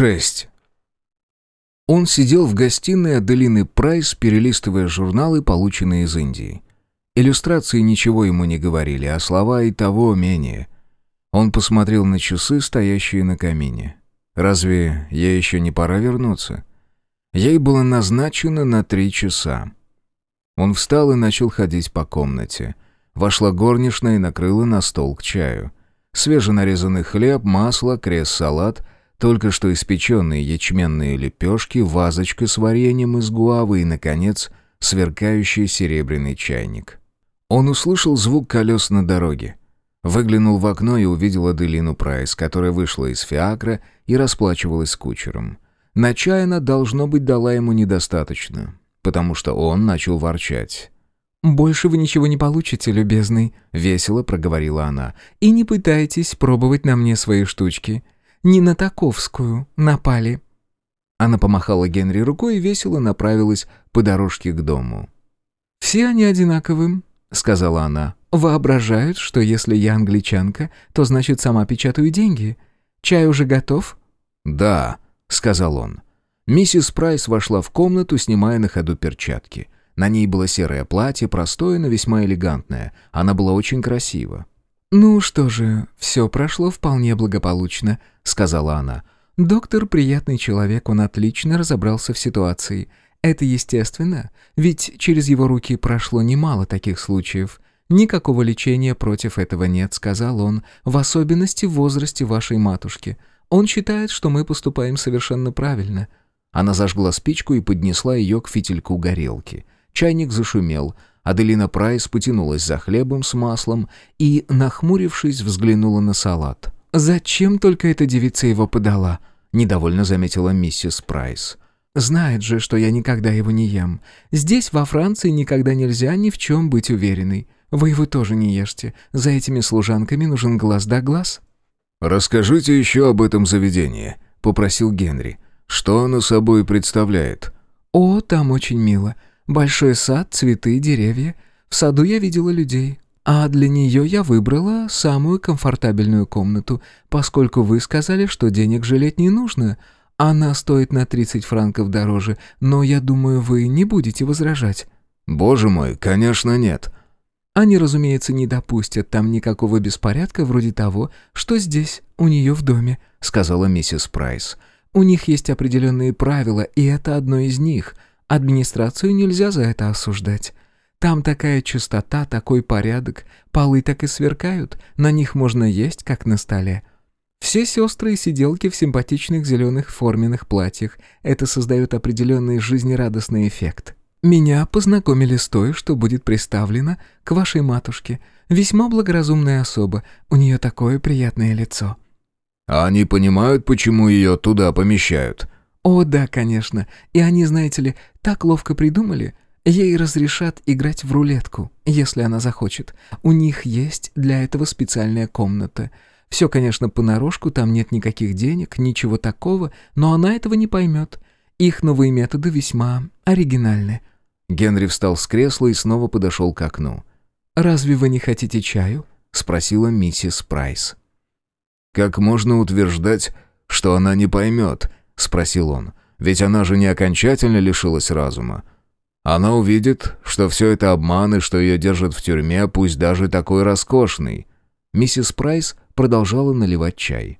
6. Он сидел в гостиной Аделины Прайс, перелистывая журналы, полученные из Индии. Иллюстрации ничего ему не говорили, а слова и того менее. Он посмотрел на часы, стоящие на камине. «Разве ей еще не пора вернуться?» Ей было назначено на три часа. Он встал и начал ходить по комнате. Вошла горничная и накрыла на стол к чаю. Свеженарезанный хлеб, масло, крест-салат — только что испеченные ячменные лепешки, вазочка с вареньем из гуавы и, наконец, сверкающий серебряный чайник. Он услышал звук колес на дороге. Выглянул в окно и увидел Аделину Прайс, которая вышла из фиакра и расплачивалась с кучером. На чай она, должно быть, дала ему недостаточно, потому что он начал ворчать. «Больше вы ничего не получите, любезный», — весело проговорила она. «И не пытайтесь пробовать на мне свои штучки не на Таковскую напали». Она помахала Генри рукой и весело направилась по дорожке к дому. «Все они одинаковы», — сказала она. «Воображают, что если я англичанка, то значит сама печатаю деньги. Чай уже готов?» «Да», — сказал он. Миссис Прайс вошла в комнату, снимая на ходу перчатки. На ней было серое платье, простое, но весьма элегантное. Она была очень красива. «Ну что же, все прошло вполне благополучно», — сказала она. «Доктор — приятный человек, он отлично разобрался в ситуации. Это естественно, ведь через его руки прошло немало таких случаев. Никакого лечения против этого нет», — сказал он, «в особенности в возрасте вашей матушки. Он считает, что мы поступаем совершенно правильно». Она зажгла спичку и поднесла ее к фитильку горелки. Чайник зашумел — Аделина Прайс потянулась за хлебом с маслом и, нахмурившись, взглянула на салат. «Зачем только эта девица его подала?» — недовольно заметила миссис Прайс. «Знает же, что я никогда его не ем. Здесь, во Франции, никогда нельзя ни в чем быть уверенной. Вы его тоже не ешьте. За этими служанками нужен глаз да глаз». «Расскажите еще об этом заведении», — попросил Генри. «Что оно собой представляет?» «О, там очень мило. Большой сад, цветы, деревья. В саду я видела людей. А для нее я выбрала самую комфортабельную комнату, поскольку вы сказали, что денег жалеть не нужно. Она стоит на 30 франков дороже, но я думаю, вы не будете возражать». «Боже мой, конечно нет». Они, разумеется, не допустят там никакого беспорядка вроде того, что здесь, у нее в доме», — сказала миссис Прайс. «У них есть определенные правила, и это одно из них — Администрацию нельзя за это осуждать. Там такая чистота, такой порядок, полы так и сверкают, на них можно есть, как на столе. Все сестры и сиделки в симпатичных зеленых форменных платьях. Это создает определенный жизнерадостный эффект. Меня познакомили с той, что будет представлена к вашей матушке. Весьма благоразумная особа, у нее такое приятное лицо». «А они понимают, почему ее туда помещают?» «О, да, конечно. И они, знаете ли, так ловко придумали. Ей разрешат играть в рулетку, если она захочет. У них есть для этого специальная комната. Все, конечно, понарошку, там нет никаких денег, ничего такого, но она этого не поймет. Их новые методы весьма оригинальны». Генри встал с кресла и снова подошел к окну. «Разве вы не хотите чаю?» — спросила миссис Прайс. «Как можно утверждать, что она не поймет?» — спросил он. «Ведь она же не окончательно лишилась разума. Она увидит, что все это обман и что ее держат в тюрьме, пусть даже такой роскошный». Миссис Прайс продолжала наливать чай.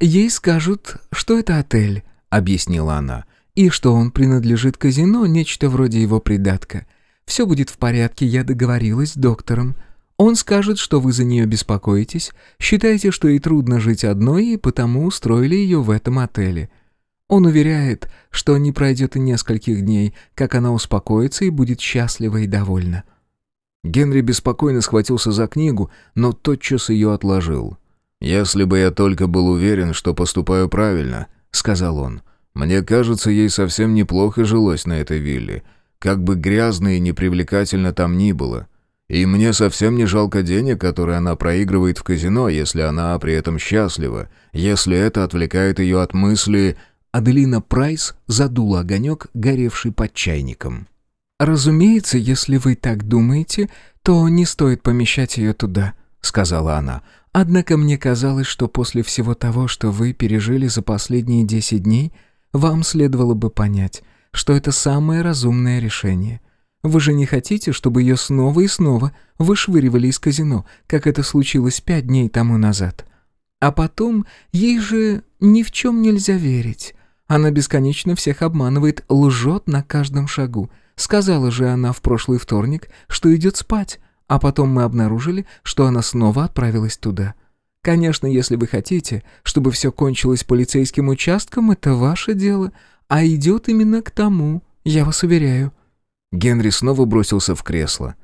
«Ей скажут, что это отель», — объяснила она, «и что он принадлежит казино, нечто вроде его придатка. Все будет в порядке, я договорилась с доктором. Он скажет, что вы за нее беспокоитесь, считаете, что ей трудно жить одной, и потому устроили ее в этом отеле. Он уверяет, что не пройдет и нескольких дней, как она успокоится и будет счастлива и довольна. Генри беспокойно схватился за книгу, но тотчас ее отложил. «Если бы я только был уверен, что поступаю правильно», — сказал он. «Мне кажется, ей совсем неплохо жилось на этой вилле, как бы грязно и непривлекательно там ни было. И мне совсем не жалко денег, которые она проигрывает в казино, если она при этом счастлива, если это отвлекает ее от мысли Аделина Прайс задула огонек, горевший под чайником. «Разумеется, если вы так думаете, то не стоит помещать ее туда», — сказала она. Однако мне казалось, что после всего того, что вы пережили за последние десять дней, вам следовало бы понять, что это самое разумное решение. Вы же не хотите, чтобы ее снова и снова вышвыривали из казино, как это случилось пять дней тому назад. А потом ей же ни в чем нельзя верить. Она бесконечно всех обманывает, лжет на каждом шагу. Сказала же она в прошлый вторник, что идет спать, а потом мы обнаружили, что она снова отправилась туда. Конечно, если вы хотите, чтобы все кончилось полицейским участком, это ваше дело, а идет именно к тому, я вас уверяю». Генри снова бросился в кресло.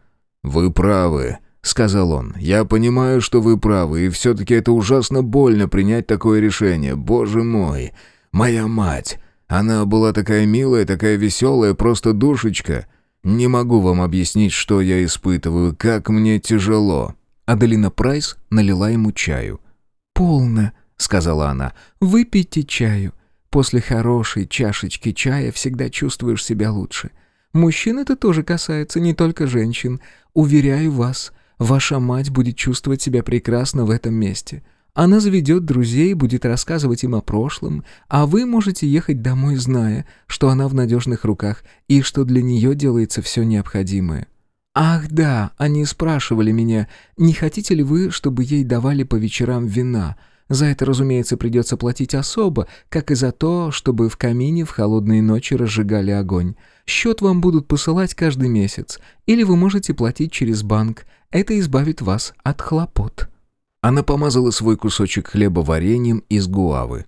«Вы правы», — сказал он. «Я понимаю, что вы правы, и все-таки это ужасно больно принять такое решение. Боже мой! Моя мать! Она была такая милая, такая веселая, просто душечка. Не могу вам объяснить, что я испытываю, как мне тяжело». Аделина Прайс налила ему чаю. «Полно», — сказала она. «Выпейте чаю. После хорошей чашечки чая всегда чувствуешь себя лучше. Мужчин это тоже касается, не только женщин. Уверяю вас, ваша мать будет чувствовать себя прекрасно в этом месте. Она заведет друзей, будет рассказывать им о прошлом, а вы можете ехать домой, зная, что она в надежных руках и что для нее делается все необходимое. Ах да, они спрашивали меня, не хотите ли вы, чтобы ей давали по вечерам вина. За это, разумеется, придется платить особо, как и за то, чтобы в камине в холодные ночи разжигали огонь. Счет вам будут посылать каждый месяц, или вы можете платить через банк. Это избавит вас от хлопот. Она помазала свой кусочек хлеба вареньем из гуавы.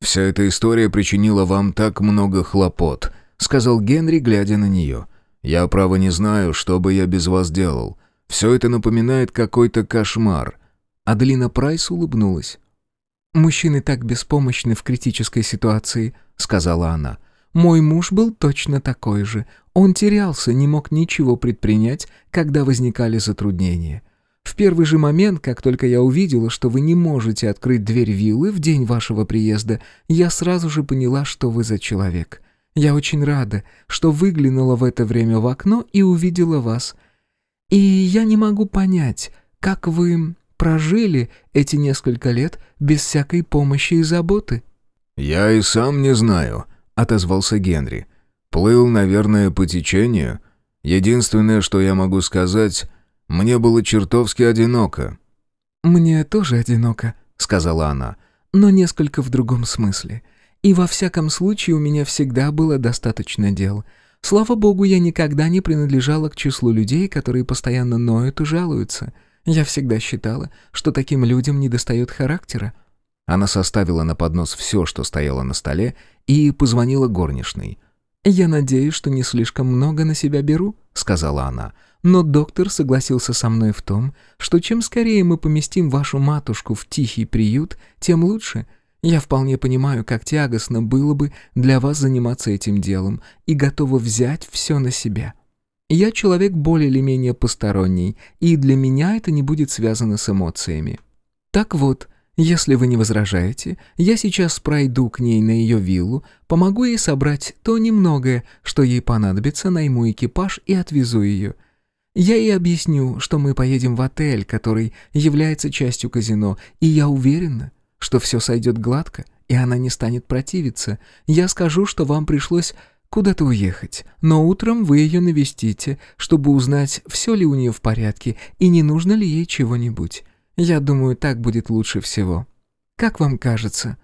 «Вся эта история причинила вам так много хлопот», — сказал Генри, глядя на нее. «Я, право, не знаю, что бы я без вас делал. Все это напоминает какой-то кошмар». Аделина Прайс улыбнулась. «Мужчины так беспомощны в критической ситуации», — сказала она. «Мой муж был точно такой же. Он терялся, не мог ничего предпринять, когда возникали затруднения. В первый же момент, как только я увидела, что вы не можете открыть дверь виллы в день вашего приезда, я сразу же поняла, что вы за человек. Я очень рада, что выглянула в это время в окно и увидела вас. И я не могу понять, как вы прожили эти несколько лет без всякой помощи и заботы». «Я и сам не знаю», — отозвался Генри. «Плыл, наверное, по течению. Единственное, что я могу сказать, мне было чертовски одиноко». «Мне тоже одиноко», — сказала она, — «но несколько в другом смысле. И во всяком случае у меня всегда было достаточно дел. Слава богу, я никогда не принадлежала к числу людей, которые постоянно ноют и жалуются. Я всегда считала, что таким людям недостает характера». Она составила на поднос все, что стояло на столе, и позвонила горничной. «Я надеюсь, что не слишком много на себя беру», — сказала она. Но доктор согласился со мной в том, что чем скорее мы поместим вашу матушку в тихий приют, тем лучше. Я вполне понимаю, как тягостно было бы для вас заниматься этим делом и готова взять все на себя. Я человек более или менее посторонний, и для меня это не будет связано с эмоциями. Так вот, если вы не возражаете, я сейчас пройду к ней на ее виллу, помогу ей собрать то немногое, что ей понадобится, найму экипаж и отвезу ее. Я ей объясню, что мы поедем в отель, который является частью казино, и я уверена, что все сойдет гладко, и она не станет противиться. Я скажу, что вам пришлось куда-то уехать, но утром вы ее навестите, чтобы узнать, все ли у нее в порядке и не нужно ли ей чего-нибудь. Я думаю, так будет лучше всего. Как вам кажется?»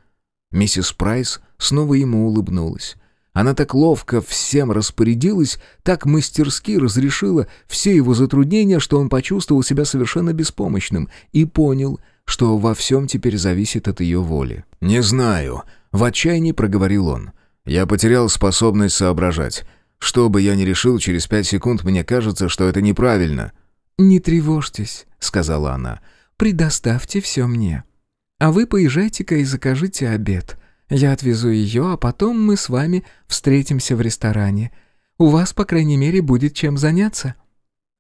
Миссис Прайс снова ему улыбнулась. Она так ловко всем распорядилась, так мастерски разрешила все его затруднения, что он почувствовал себя совершенно беспомощным и понял, что во всем теперь зависит от ее воли. «Не знаю», — в отчаянии проговорил он. «Я потерял способность соображать. Что бы я ни решил, через пять секунд мне кажется, что это неправильно». «Не тревожьтесь», — сказала она. «Предоставьте все мне. А вы поезжайте-ка и закажите обед. Я отвезу ее, а потом мы с вами встретимся в ресторане. У вас, по крайней мере, будет чем заняться».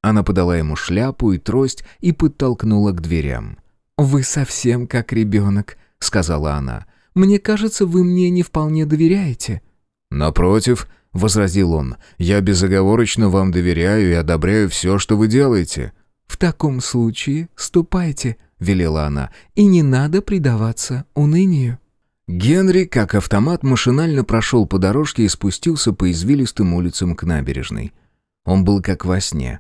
Она подала ему шляпу и трость и подтолкнула к дверям. «Вы совсем как ребенок», — сказала она. «Мне кажется, вы мне не вполне доверяете». «Напротив», — возразил он, — «я безоговорочно вам доверяю и одобряю все, что вы делаете». «В таком случае ступайте», — велела она, — «и не надо предаваться унынию». Генри, как автомат, машинально прошел по дорожке и спустился по извилистым улицам к набережной. Он был как во сне.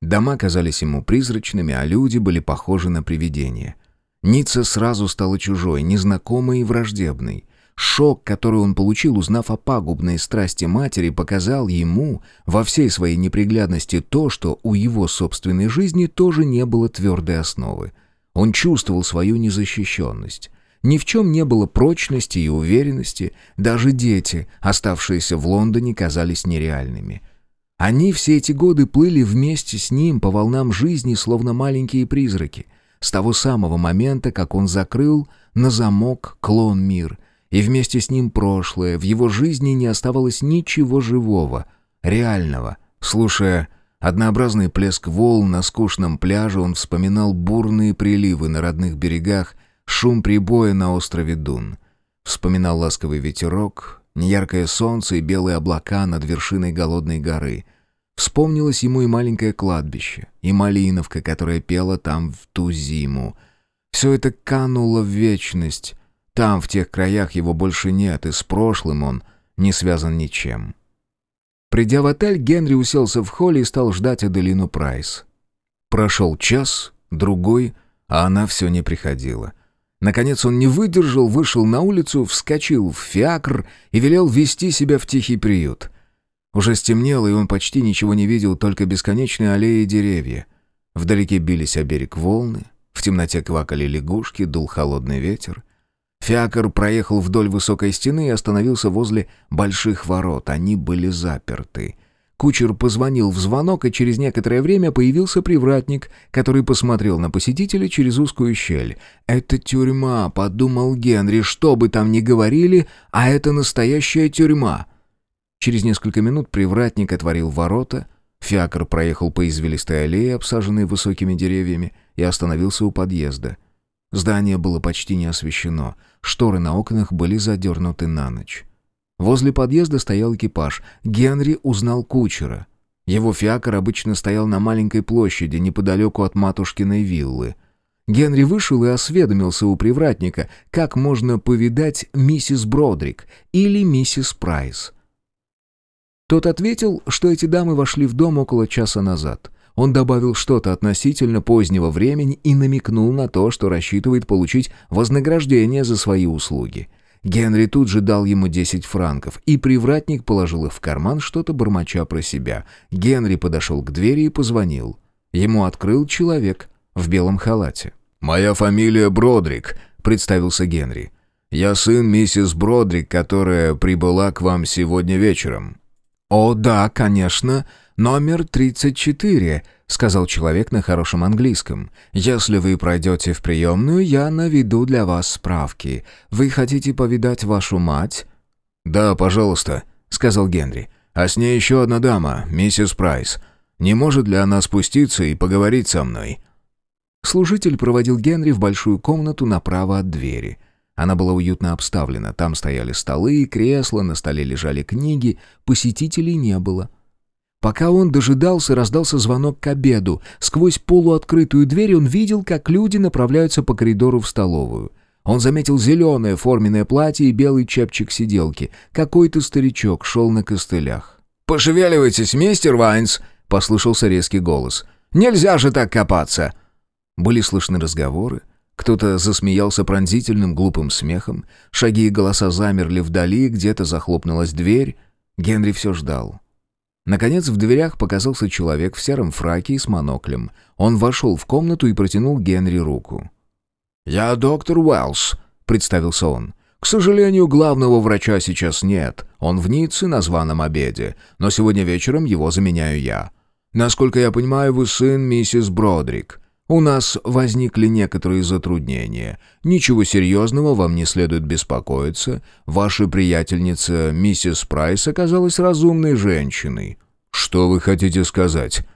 Дома казались ему призрачными, а люди были похожи на привидения. Ницца сразу стала чужой, незнакомой и враждебной. Шок, который он получил, узнав о пагубной страсти матери, показал ему во всей своей неприглядности то, что у его собственной жизни тоже не было твердой основы. Он чувствовал свою незащищенность. Ни в чем не было прочности и уверенности, даже дети, оставшиеся в Лондоне, казались нереальными. Они все эти годы плыли вместе с ним по волнам жизни, словно маленькие призраки, с того самого момента, как он закрыл на замок клон мир, и вместе с ним прошлое, в его жизни не оставалось ничего живого, реального. Слушая однообразный плеск волн на скучном пляже, он вспоминал бурные приливы на родных берегах шум прибоя на острове Дун. Вспоминал ласковый ветерок, неяркое солнце и белые облака над вершиной голодной горы. Вспомнилось ему и маленькое кладбище, и малиновка, которая пела там в ту зиму. Все это кануло в вечность. Там, в тех краях, его больше нет, и с прошлым он не связан ничем. Придя в отель, Генри уселся в холле и стал ждать Аделину Прайс. Прошел час, другой, а она все не приходила. Наконец он не выдержал, вышел на улицу, вскочил в фиакр и велел вести себя в тихий приют. Уже стемнело, и он почти ничего не видел, только бесконечные аллеи и деревья. Вдалеке бились о берег волны, в темноте квакали лягушки, дул холодный ветер. Фиакр проехал вдоль высокой стены и остановился возле больших ворот. Они были заперты — Кучер позвонил в звонок, и через некоторое время появился привратник, который посмотрел на посетителя через узкую щель. «Это тюрьма», — подумал Генри, — «что бы там ни говорили, а это настоящая тюрьма». Через несколько минут привратник отворил ворота, фиакр проехал по извилистой аллее, обсаженной высокими деревьями, и остановился у подъезда. Здание было почти не освещено, шторы на окнах были задернуты на ночь. Возле подъезда стоял экипаж. Генри узнал кучера. Его фиакр обычно стоял на маленькой площади, неподалеку от матушкиной виллы. Генри вышел и осведомился у привратника, как можно повидать миссис Бродрик или миссис Прайс. Тот ответил, что эти дамы вошли в дом около часа назад. Он добавил что-то относительно позднего времени и намекнул на то, что рассчитывает получить вознаграждение за свои услуги. Генри тут же дал ему 10 франков, и привратник положил их в карман, что-то бормоча про себя. Генри подошел к двери и позвонил. Ему открыл человек в белом халате. «Моя фамилия Бродрик», — представился Генри. «Я сын миссис Бродрик, которая прибыла к вам сегодня вечером». «О, да, конечно. Номер 34», — сказал человек на хорошем английском. «Если вы пройдете в приемную, я наведу для вас справки. Вы хотите повидать вашу мать?» «Да, пожалуйста», — сказал Генри. «А с ней еще одна дама, миссис Прайс. Не может ли она спуститься и поговорить со мной?» Служитель проводил Генри в большую комнату направо от двери. Она была уютно обставлена. Там стояли столы и кресла, на столе лежали книги. Посетителей не было. Пока он дожидался, раздался звонок к обеду. Сквозь полуоткрытую дверь он видел, как люди направляются по коридору в столовую. Он заметил зеленое форменное платье и белый чепчик сиделки. Какой-то старичок шел на костылях. «Пошевеливайтесь, мистер Вайнс!» — послышался резкий голос. «Нельзя же так копаться!» Были слышны разговоры. Кто-то засмеялся пронзительным глупым смехом. Шаги и голоса замерли вдали, где-то захлопнулась дверь. Генри все ждал. Наконец в дверях показался человек в сером фраке и с моноклем. Он вошел в комнату и протянул Генри руку. «Я доктор Уэллс», — представился он. «К сожалению, главного врача сейчас нет. Он в Ницце на званом обеде, но сегодня вечером его заменяю я. Насколько я понимаю, вы сын миссис Бродрик. У нас возникли некоторые затруднения. Ничего серьезного, вам не следует беспокоиться. Ваша приятельница, миссис Прайс, оказалась разумной женщиной». «Что вы хотите сказать?»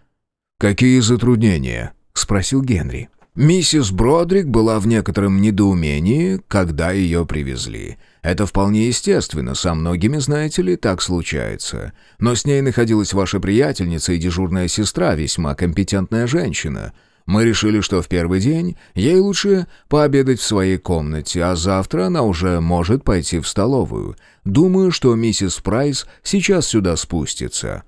«Какие затруднения?» — спросил Генри. «Миссис Бродрик была в некотором недоумении, когда ее привезли. Это вполне естественно, со многими, знаете ли, так случается. Но с ней находилась ваша приятельница и дежурная сестра, весьма компетентная женщина». Мы решили, что в первый день ей лучше пообедать в своей комнате, а завтра она уже может пойти в столовую. Думаю, что миссис Прайс сейчас сюда спустится».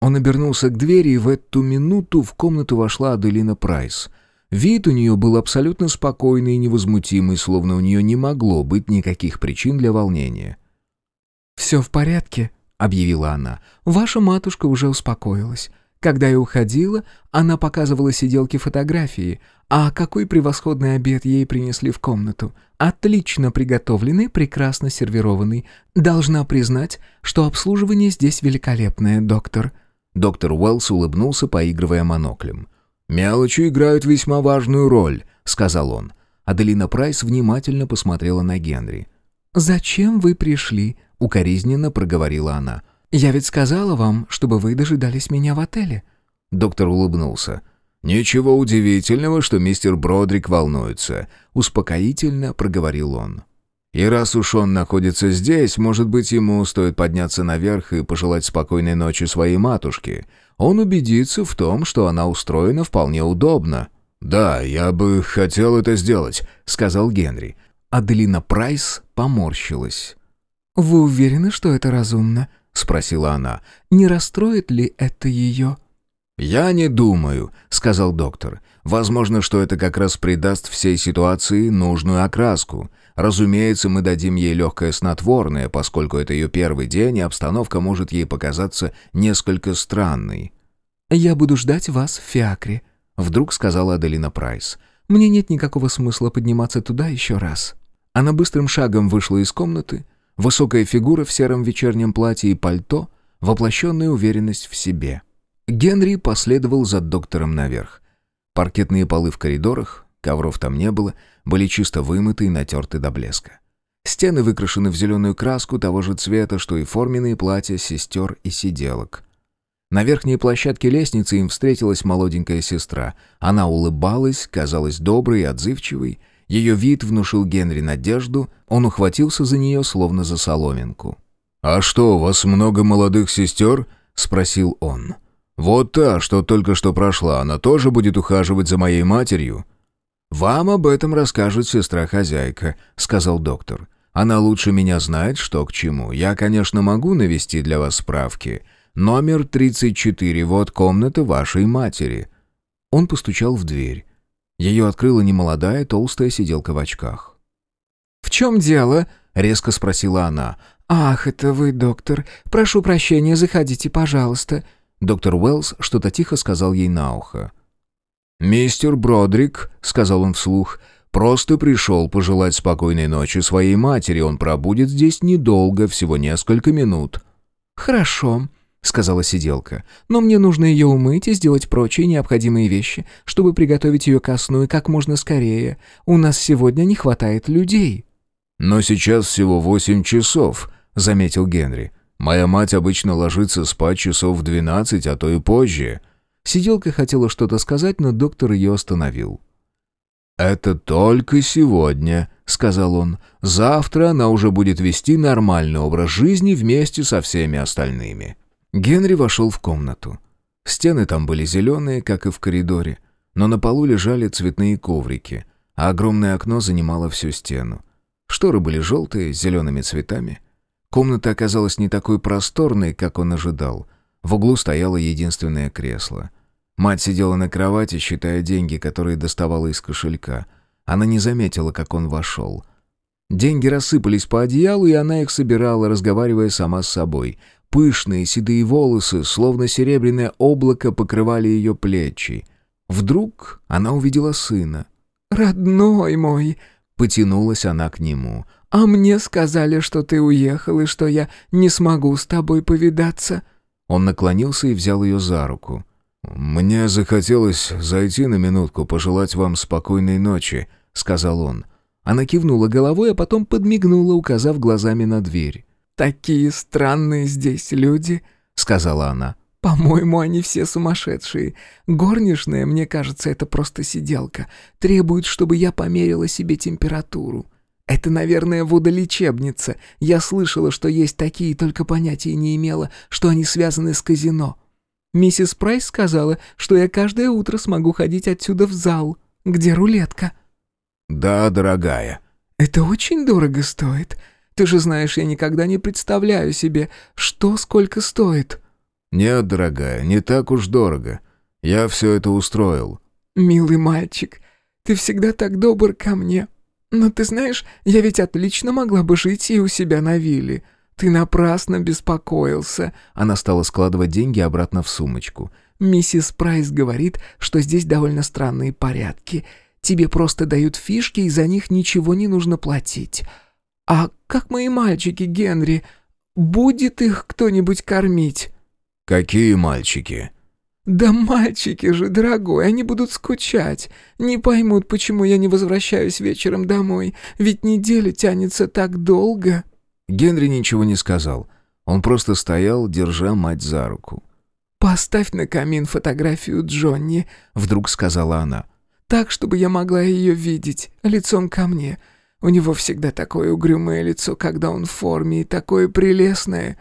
Он обернулся к двери, и в эту минуту в комнату вошла Аделина Прайс. Вид у нее был абсолютно спокойный и невозмутимый, словно у нее не могло быть никаких причин для волнения. «Все в порядке», — объявила она. «Ваша матушка уже успокоилась. Когда я уходила, она показывала сиделке фотографии. А какой превосходный обед ей принесли в комнату. Отлично приготовленный, прекрасно сервированный. Должна признать, что обслуживание здесь великолепное, доктор». Доктор Уэллс улыбнулся, поигрывая моноклем. «Мелочи играют весьма важную роль», — сказал он. Аделина Прайс внимательно посмотрела на Генри. «Зачем вы пришли?» — укоризненно проговорила она. «Я ведь сказала вам, чтобы вы дожидались меня в отеле». Доктор улыбнулся. «Ничего удивительного, что мистер Бродрик волнуется», — успокоительно проговорил он. «И раз уж он находится здесь, может быть, ему стоит подняться наверх и пожелать спокойной ночи своей матушке. Он убедится в том, что она устроена вполне удобно». «Да, я бы хотел это сделать», — сказал Генри. Аделина Прайс поморщилась. «Вы уверены, что это разумно?» — спросила она. «Не расстроит ли это ее?» «Я не думаю», — сказал доктор. «Возможно, что это как раз придаст всей ситуации нужную окраску. Разумеется, мы дадим ей легкое снотворное, поскольку это ее первый день, и обстановка может ей показаться несколько странной». «Я буду ждать вас в Фиакре», — вдруг сказала Аделина Прайс. «Мне нет никакого смысла подниматься туда еще раз». Она быстрым шагом вышла из комнаты, Высокая фигура в сером вечернем платье и пальто, воплощенная уверенность в себе. Генри последовал за доктором наверх. Паркетные полы в коридорах, ковров там не было, были чисто вымыты и натерты до блеска. Стены выкрашены в зеленую краску того же цвета, что и форменные платья сестер и сиделок. На верхней площадке лестницы им встретилась молоденькая сестра. Она улыбалась, казалась доброй и отзывчивой, ее вид внушил Генри надежду, он ухватился за нее, словно за соломинку. «А что, у вас много молодых сестер?» — спросил он. «Вот та, что только что прошла, она тоже будет ухаживать за моей матерью?» «Вам об этом расскажет сестра-хозяйка», — сказал доктор. «Она лучше меня знает, что к чему. Я, конечно, могу навести для вас справки. Номер 34, вот комната вашей матери». Он постучал в дверь. Ее открыла немолодая, толстая сиделка в очках. «В чем дело?» — резко спросила она. «Ах, это вы, доктор. Прошу прощения, заходите, пожалуйста». Доктор Уэллс что-то тихо сказал ей на ухо. «Мистер Бродрик», — сказал он вслух, — «просто пришел пожелать спокойной ночи своей матери. Он пробудет здесь недолго, всего несколько минут». «Хорошо», — сказала сиделка. «Но мне нужно ее умыть и сделать прочие необходимые вещи, чтобы приготовить ее ко сну и как можно скорее. У нас сегодня не хватает людей». «Но сейчас всего восемь часов», — заметил Генри. «Моя мать обычно ложится спать часов в двенадцать, а то и позже». Сиделка хотела что-то сказать, но доктор ее остановил. «Это только сегодня», — сказал он. «Завтра она уже будет вести нормальный образ жизни вместе со всеми остальными». Генри вошел в комнату. Стены там были зеленые, как и в коридоре, но на полу лежали цветные коврики, а огромное окно занимало всю стену. Шторы были желтые, с зелеными цветами. Комната оказалась не такой просторной, как он ожидал. В углу стояло единственное кресло. Мать сидела на кровати, считая деньги, которые доставала из кошелька. Она не заметила, как он вошел. Деньги рассыпались по одеялу, и она их собирала, разговаривая сама с собой. Пышные седые волосы, словно серебряное облако, покрывали ее плечи. Вдруг она увидела сына. «Родной мой!» — потянулась она к нему. «А мне сказали, что ты уехал и что я не смогу с тобой повидаться». Он наклонился и взял ее за руку. «Мне захотелось зайти на минутку, пожелать вам спокойной ночи», — сказал он. Она кивнула головой, а потом подмигнула, указав глазами на дверь. «Такие странные здесь люди», — сказала она. «По-моему, они все сумасшедшие. Горничная, мне кажется, это просто сиделка. Требует, чтобы я померила себе температуру. Это, наверное, водолечебница. Я слышала, что есть такие, только понятия не имела, что они связаны с казино. Миссис Прайс сказала, что я каждое утро смогу ходить отсюда в зал, где рулетка». «Да, дорогая». «Это очень дорого стоит. Ты же знаешь, я никогда не представляю себе, что сколько стоит». «Нет, дорогая, не так уж дорого. Я все это устроил». «Милый мальчик, ты всегда так добр ко мне. Но ты знаешь, я ведь отлично могла бы жить и у себя на вилле. Ты напрасно беспокоился». Она стала складывать деньги обратно в сумочку. «Миссис Прайс говорит, что здесь довольно странные порядки. Тебе просто дают фишки, и за них ничего не нужно платить. А как мои мальчики, Генри? Будет их кто-нибудь кормить?» «Какие мальчики?» «Да мальчики же, дорогой, они будут скучать. Не поймут, почему я не возвращаюсь вечером домой, ведь неделя тянется так долго». Генри ничего не сказал. Он просто стоял, держа мать за руку. «Поставь на камин фотографию Джонни», — вдруг сказала она. «Так, чтобы я могла ее видеть, лицом ко мне. У него всегда такое угрюмое лицо, когда он в форме, и такое прелестное.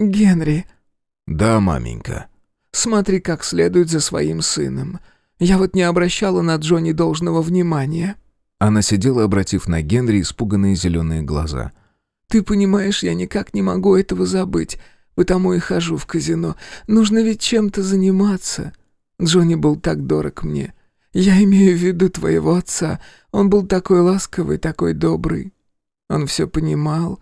Генри...» «Да, маменька». Смотри как следует за своим сыном. Я вот не обращала на Джонни должного внимания». Она сидела, обратив на Генри испуганные зеленые глаза. «Ты понимаешь, я никак не могу этого забыть, потому и хожу в казино. Нужно ведь чем-то заниматься. Джонни был так дорог мне. Я имею в виду твоего отца. Он был такой ласковый, такой добрый. Он все понимал.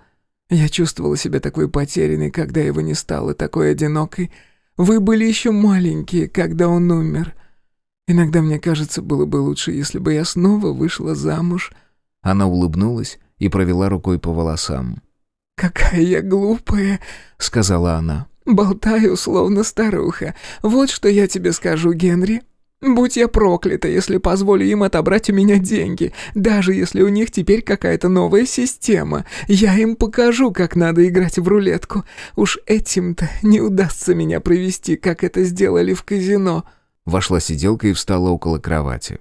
Я чувствовала себя такой потерянной, когда его не стало, такой одинокой. Вы были еще маленькие, когда он умер. Иногда мне кажется, было бы лучше, если бы я снова вышла замуж». Она улыбнулась и провела рукой по волосам. «Какая я глупая», — сказала она. «Болтаю, словно старуха. Вот что я тебе скажу, Генри. Будь я проклята, если позволю им отобрать у меня деньги, даже если у них теперь какая-то новая система. Я им покажу, как надо играть в рулетку. Уж этим-то не удастся меня провести, как это сделали в казино». Вошла сиделка и встала около кровати.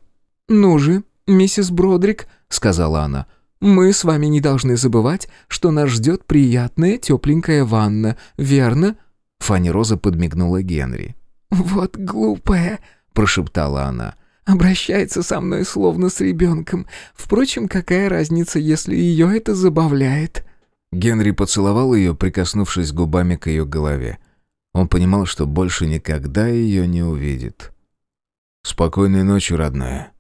«Ну же, миссис Бродрик», — сказала она, — «мы с вами не должны забывать, что нас ждет приятная тепленькая ванна, верно?» Фанни Роза подмигнула Генри. «Вот глупая», прошептала она. «Обращается со мной словно с ребенком. Впрочем, какая разница, если ее это забавляет?» Генри поцеловал ее, прикоснувшись губами к ее голове. Он понимал, что больше никогда ее не увидит. «Спокойной ночи, родная.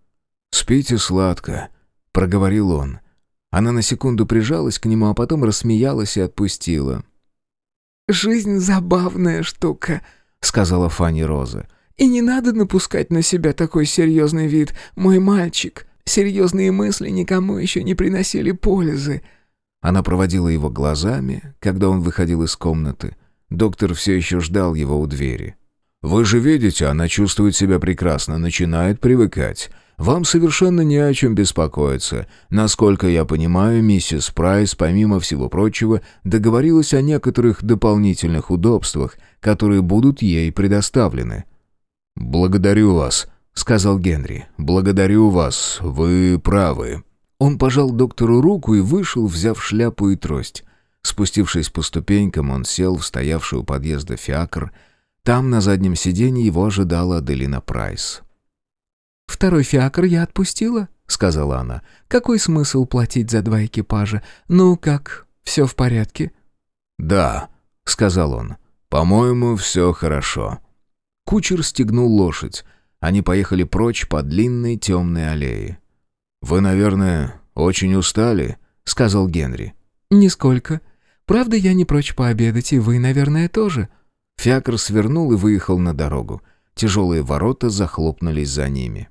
Спите сладко», — проговорил он. Она на секунду прижалась к нему, а потом рассмеялась и отпустила. «Жизнь забавная штука», — сказала Фанни Роза. И не надо напускать на себя такой серьезный вид, мой мальчик. Серьезные мысли никому еще не приносили пользы». Она проводила его глазами, когда он выходил из комнаты. Доктор все еще ждал его у двери. «Вы же видите, она чувствует себя прекрасно, начинает привыкать. Вам совершенно не о чем беспокоиться. Насколько я понимаю, миссис Прайс, помимо всего прочего, договорилась о некоторых дополнительных удобствах, которые будут ей предоставлены». «Благодарю вас», — сказал Генри. «Благодарю вас. Вы правы». Он пожал доктору руку и вышел, взяв шляпу и трость. Спустившись по ступенькам, он сел в стоявший у подъезда фиакр. Там, на заднем сиденье, его ожидала Аделина Прайс. «Второй фиакр я отпустила», — сказала она. «Какой смысл платить за два экипажа? Ну как, все в порядке?» «Да», — сказал он. «По-моему, все хорошо». Кучер стегнул лошадь. Они поехали прочь по длинной темной аллее. «Вы, наверное, очень устали?» — сказал Генри. «Нисколько. Правда, я не прочь пообедать, и вы, наверное, тоже». Фиакр свернул и выехал на дорогу. Тяжелые ворота захлопнулись за ними.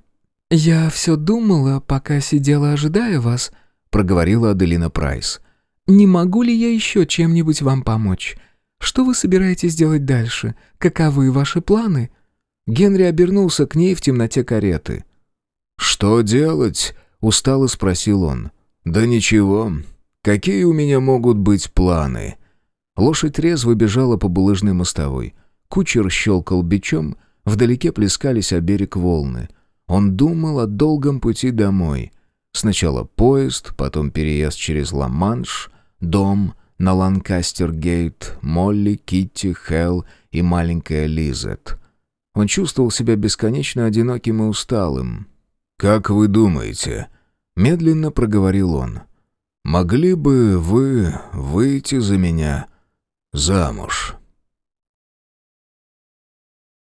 «Я все думала, пока сидела, ожидая вас», — проговорила Аделина Прайс. «Не могу ли я еще чем-нибудь вам помочь? Что вы собираетесь делать дальше? Каковы ваши планы?» Генри обернулся к ней в темноте кареты. «Что делать?» — устало спросил он. «Да ничего. Какие у меня могут быть планы?» Лошадь резво бежала по булыжной мостовой. Кучер щелкал бичом, вдалеке плескались о берег волны. Он думал о долгом пути домой. Сначала поезд, потом переезд через Ла-Манш, дом — на Ланкастер-гейт, Молли, Китти, Хелл и маленькая Лизет. Он чувствовал себя бесконечно одиноким и усталым. «Как вы думаете?» — медленно проговорил он. «Могли бы вы выйти за меня замуж?»